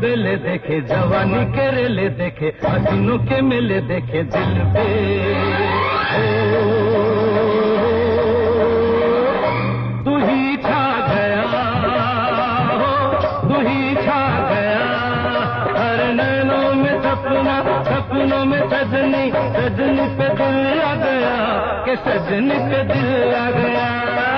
बेले देखे, जवानी के रेले देखे हसीनों के मेले देखे दिल पे। छा गया छा गया। में में सजनी सजनी पे दिल आ गया, के सजनी पे दिल आ गया।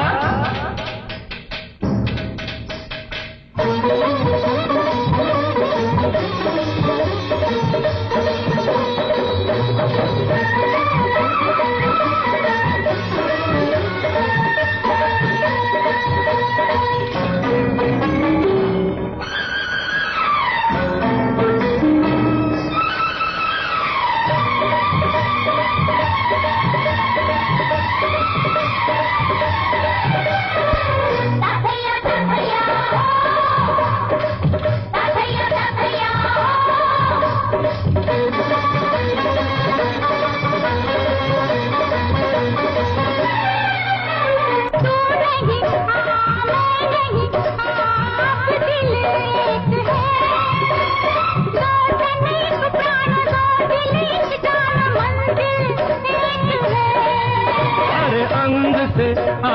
से आ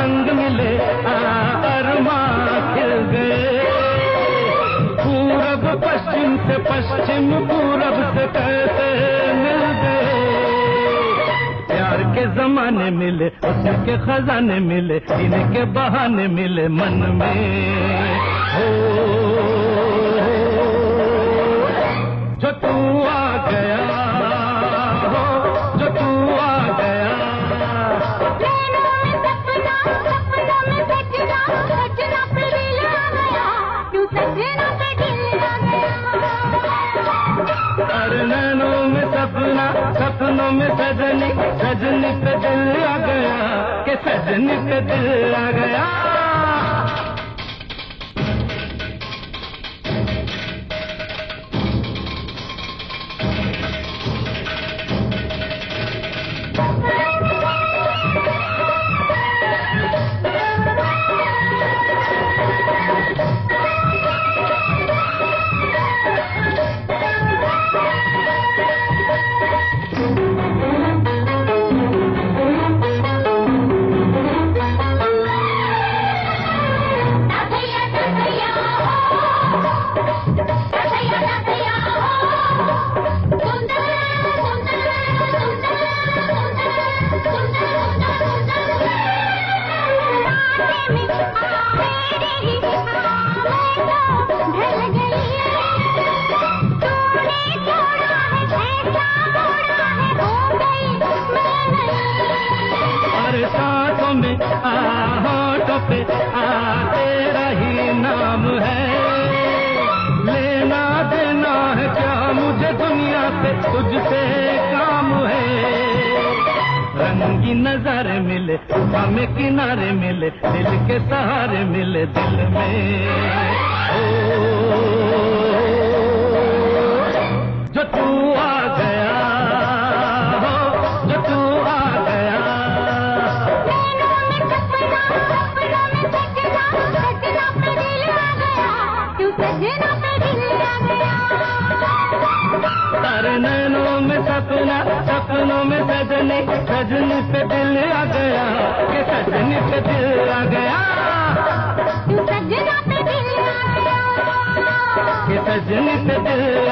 अंग मिले आ अरमा खिल गए। पूरब पश्चिम से पश्चिम, पूरब से कैसे मिल गए। प्यार के जमाने मिले उसके खजाने मिले इनके बहाने मिले मन में। हो सजनी पे दिल आ गया के सजनी पे दिल आ गया। ही नाम है। लेना देना है क्या मुझे दुनिया काम है। नज़र मिले हमें किनारे मिले दिल के सहारे मिले दिल में। ओ, नैनों में सपना सपनों में सजनी सजनी से दिल आ गया के सजनी से दिल आ गया। के सजनी से दिल